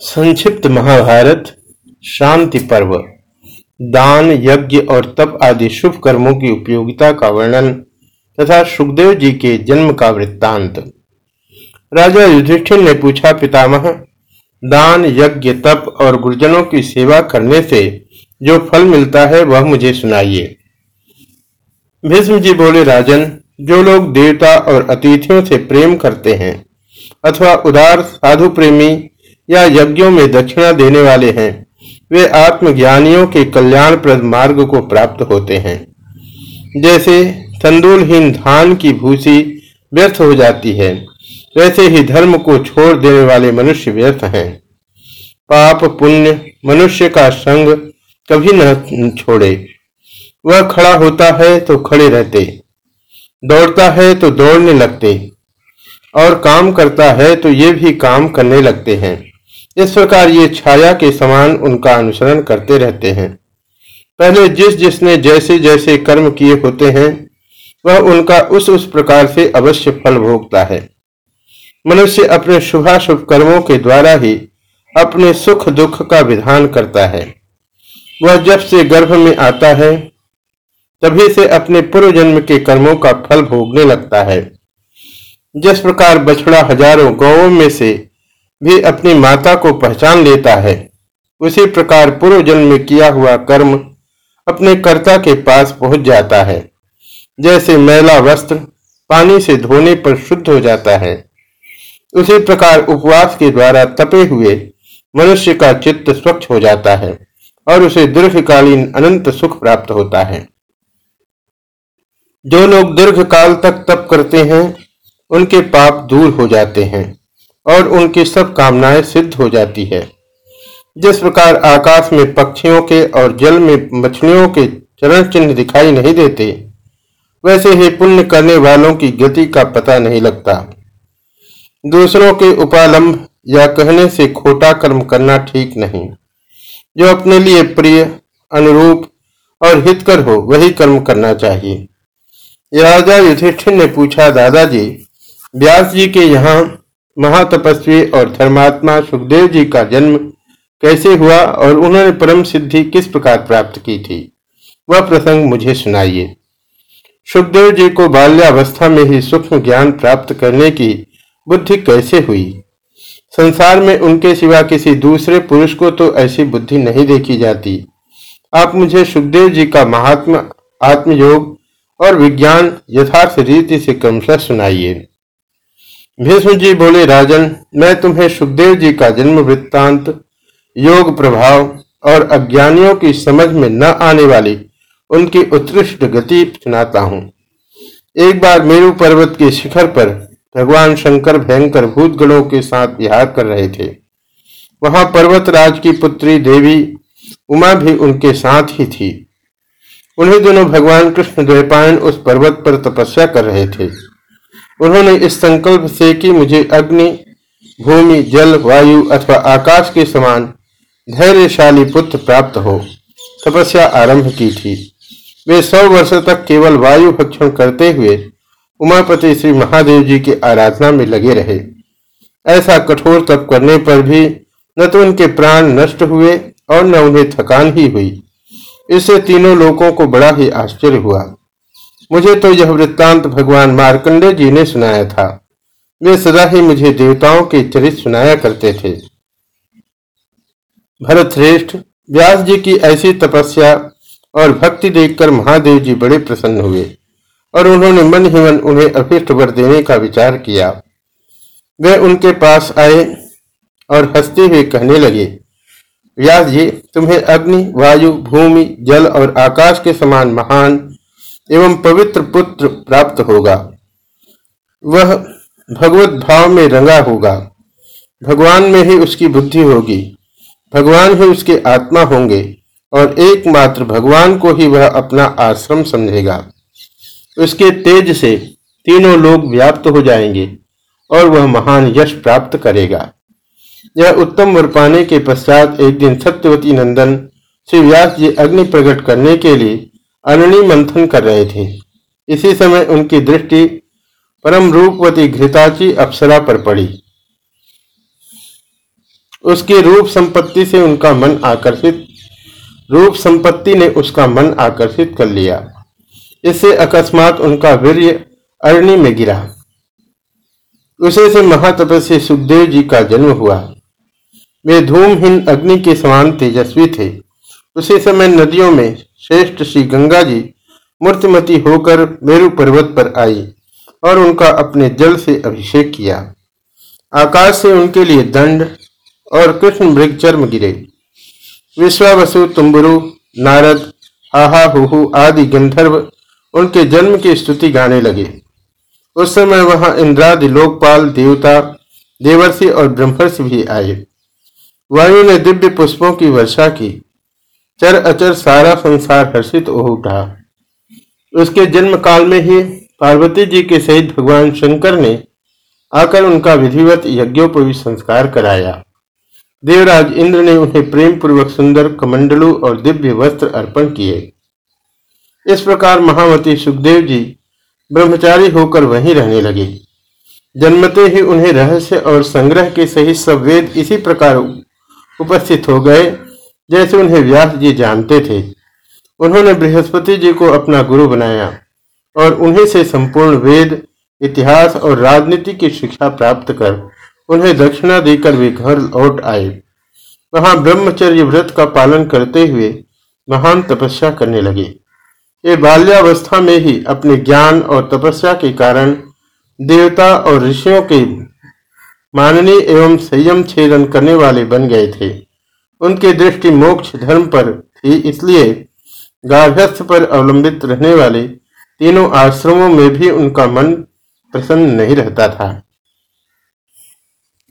संक्षिप्त महाभारत, शांति पर्व, दान, यज्ञ और तप आदि शुभ कर्मों की उपयोगिता का वर्णन तथा सुखदेव जी के जन्म का वृत्तांत। राजा युधिष्ठिर ने पूछा, पितामह, दान, यज्ञ, तप और गुरुजनों की सेवा करने से जो फल मिलता है वह मुझे सुनाइए। भीष्म जी बोले, राजन, जो लोग देवता और अतिथियों से प्रेम करते हैं अथवा उदार साधु प्रेमी या यज्ञों में दक्षिणा देने वाले हैं, वे आत्मज्ञानियों के कल्याणप्रद मार्ग को प्राप्त होते हैं। जैसे तंदुलहीन धान की भूसी व्यर्थ हो जाती है, वैसे ही धर्म को छोड़ देने वाले मनुष्य व्यर्थ हैं। पाप, पुण्य, मनुष्य का संग कभी न छोड़े। वह खड़ा होता है तो खड़े रहते, दौड़ता है तो दौड़ने लगते, और काम करता है तो ये भी काम करने लगते हैं। इस प्रकार ये छाया के समान उनका अनुसरण करते रहते हैं। पहले जिस जिसने जैसे जैसे कर्म किए होते हैं, वह उनका उस उस प्रकार से अवश्य फल भोगता है। मनुष्य अपने शुभाशुभ कर्मों के द्वारा ही अपने सुख दुख का विधान करता है। वह जब से गर्भ में आता है, तभी से अपने पूर्व जन्म के कर्मों का फल भोगने लगता है। जिस प्रकार बछड़ा हज़ारों गौों में से भी अपनी माता को पहचान लेता है। उसी प्रकार पूर्व जन्म में किया हुआ कर्म अपने कर्ता के पास पहुँच जाता है। जैसे मैला वस्त्र पानी से धोने पर शुद्ध हो जाता है। उसी प्रकार उपवास के द्वारा तपे हुए मनुष्य का चित्त स्वच्छ हो जाता है और उसे दीर्घकालीन अनंत सुख प्राप्त होता है। जो लोग दीर्घ काल तक तप करते हैं, उनके पाप दूर हो जाते हैं। और उनकी सब कामनाएँ सिद्ध हो जाती है। जिस प्रकार आकाश में पक्षियों के और जल में मछलियों के चरण चिन्ह दिखाई नहीं देते, वैसे ही पुण्य करने वालों की गति का पता नहीं लगता। दूसरों के उपालंब या कहने से खोटा कर्म करना ठीक नहीं। जो अपने लिए प्रिय, अनुरूप और हितकर हो, वही कर्म करना चाहिए। राजा युधिष्ठिर ने पूछा, दादाजी, व्यास जी के यहाँ महातपस्वी और धर्मात्मा सुखदेव जी का जन्म कैसे हुआ और उन्होंने परम सिद्धि किस प्रकार प्राप्त की थी? वह प्रसंग मुझे सुनाइए। सुखदेव जी को बाल्यावस्था में ही सूक्ष्म ज्ञान प्राप्त करने की बुद्धि कैसे हुई? संसार में उनके सिवा किसी दूसरे पुरुष को तो ऐसी बुद्धि नहीं देखी जाती। आप मुझे सुखदेव जी का महात्मा, आत्मयोग और विज्ञान यथार्थ रीति से क्रमशः सुनाइए। भीष्म जी बोले, राजन, मैं तुम्हें सुखदेव जी का जन्म वृत्तांत योग प्रभाव और अज्ञानियों की समझ में न आने वाली उनकी उत्कृष्ट गति सुनाता हूँ। एक बार मेरू पर्वत के शिखर पर भगवान शंकर भयंकर भूतगणों के साथ विहार कर रहे थे। वहाँ पर्वतराज की पुत्री देवी उमा भी उनके साथ ही थी। उन्हीं दोनों भगवान कृष्ण द्वैपायन उस पर्वत पर तपस्या कर रहे थे। उन्होंने इस संकल्प से कि मुझे अग्नि, भूमि, जल, वायु अथवा आकाश के समान धैर्यशाली पुत्र प्राप्त हो। तपस्या आरंभ की थी। वे सौ वर्ष तक केवल वायु भक्षण करते हुए उमापति श्री महादेव जी की आराधना में लगे रहे। ऐसा कठोर तप करने पर भी न तो उनके प्राण नष्ट हुए और न उन्हें थकान ही हुई। इससे तीनों लोगों को बड़ा ही आश्चर्य हुआ। मुझे तो यह वृत्तांत भगवान मार्कंडे जी ने सुनाया था। वे सदा ही मुझे देवताओं के चरित्र सुनाया करते थे। भरत श्रेष्ठ व्यास जी की ऐसी तपस्या और भक्ति देखकर महादेव जी बड़े प्रसन्न हुए और उन्होंने मन ही मन उन्हें अभिष्ट वर देने का विचार किया। वे उनके पास आए और हँसते हुए कहने लगे, व्यास जी, तुम्हें अग्नि, वायु, भूमि, जल और आकाश के समान महान एवं पवित्र पुत्र प्राप्त होगा। वह भगवत भाव में रंगा होगा। भगवान में ही उसकी बुद्धि होगी। भगवान ही उसके आत्मा होंगे और एकमात्र भगवान को ही वह अपना आश्रम समझेगा। उसके तेज से तीनों लोग व्याप्त हो जाएँगे और वह महान यश प्राप्त करेगा। यह उत्तम वर पाने के पश्चात एक दिन सत्यवती नंदन, श्री व्यास जी अग्नि प्रकट करने के लिए अननी मंथन कर रहे थे। इसी समय उनकी दृष्टि परम रूपवती घृताची अप्सरा पर पड़ी। उसकी रूप संपत्ति से उनका मन आकर्षित, रूप संपत्ति ने उसका मन आकर्षित कर लिया। इससे अकस्मात उनका वीर्य अरणी में गिरा। उसे से महातपस्वी सुखदेव जी का जन्म हुआ। वे धूमहीन अग्नि के समान तेजस्वी थे। उसी समय नदियों में श्रेष्ठ श्री गंगा जी मूर्तिमती होकर मेरु पर्वत पर आई और उनका अपने जल से अभिषेक किया। आकाश से उनके लिए दंड और कृष्ण मृग चर्म गिरे। विश्वावसु, तुम्बरु, नारद हाहा हुहु आदि गंधर्व उनके जन्म की स्तुति गाने लगे। उस समय वहाँ इंद्रादि, लोकपाल, देवता, देवर्षि और ब्रह्मर्षि भी आए। वायु ने दिव्य पुष्पों की वर्षा की। चर अचर सारा संसार हर्षित हो उठा। उसके जन्म काल में ही पार्वती जी के सहित भगवान शंकर ने आकर उनका विधिवत यज्ञोपवी संस्कार कराया। देवराज इंद्र ने उन्हें प्रेम पूर्वक सुंदर कमंडलू और दिव्य वस्त्र अर्पण किए। इस प्रकार महावती सुखदेव जी ब्रह्मचारी होकर वहीं रहने लगे। जन्मते ही उन्हें रहस्य और संग्रह के सहित सब वेद इसी प्रकार उपस्थित हो गए। जैसे उन्हें व्यास जी जानते थे, उन्होंने बृहस्पति जी को अपना गुरु बनाया और उन्हीं से संपूर्ण वेद, इतिहास और राजनीति की शिक्षा प्राप्त कर उन्हें दक्षिणा देकर वे घर लौट आए। वहाँ ब्रह्मचर्य व्रत का पालन करते हुए महान तपस्या करने लगे। ये बाल्यावस्था में ही अपने ज्ञान और तपस्या के कारण देवता और ऋषियों के माननीय एवं संयम छेदन करने वाले बन गए थे। उनकी दृष्टि मोक्ष धर्म पर थी, इसलिए गार्भस्थ पर अवलंबित रहने वाले तीनों आश्रमों में भी उनका मन प्रसन्न नहीं रहता था।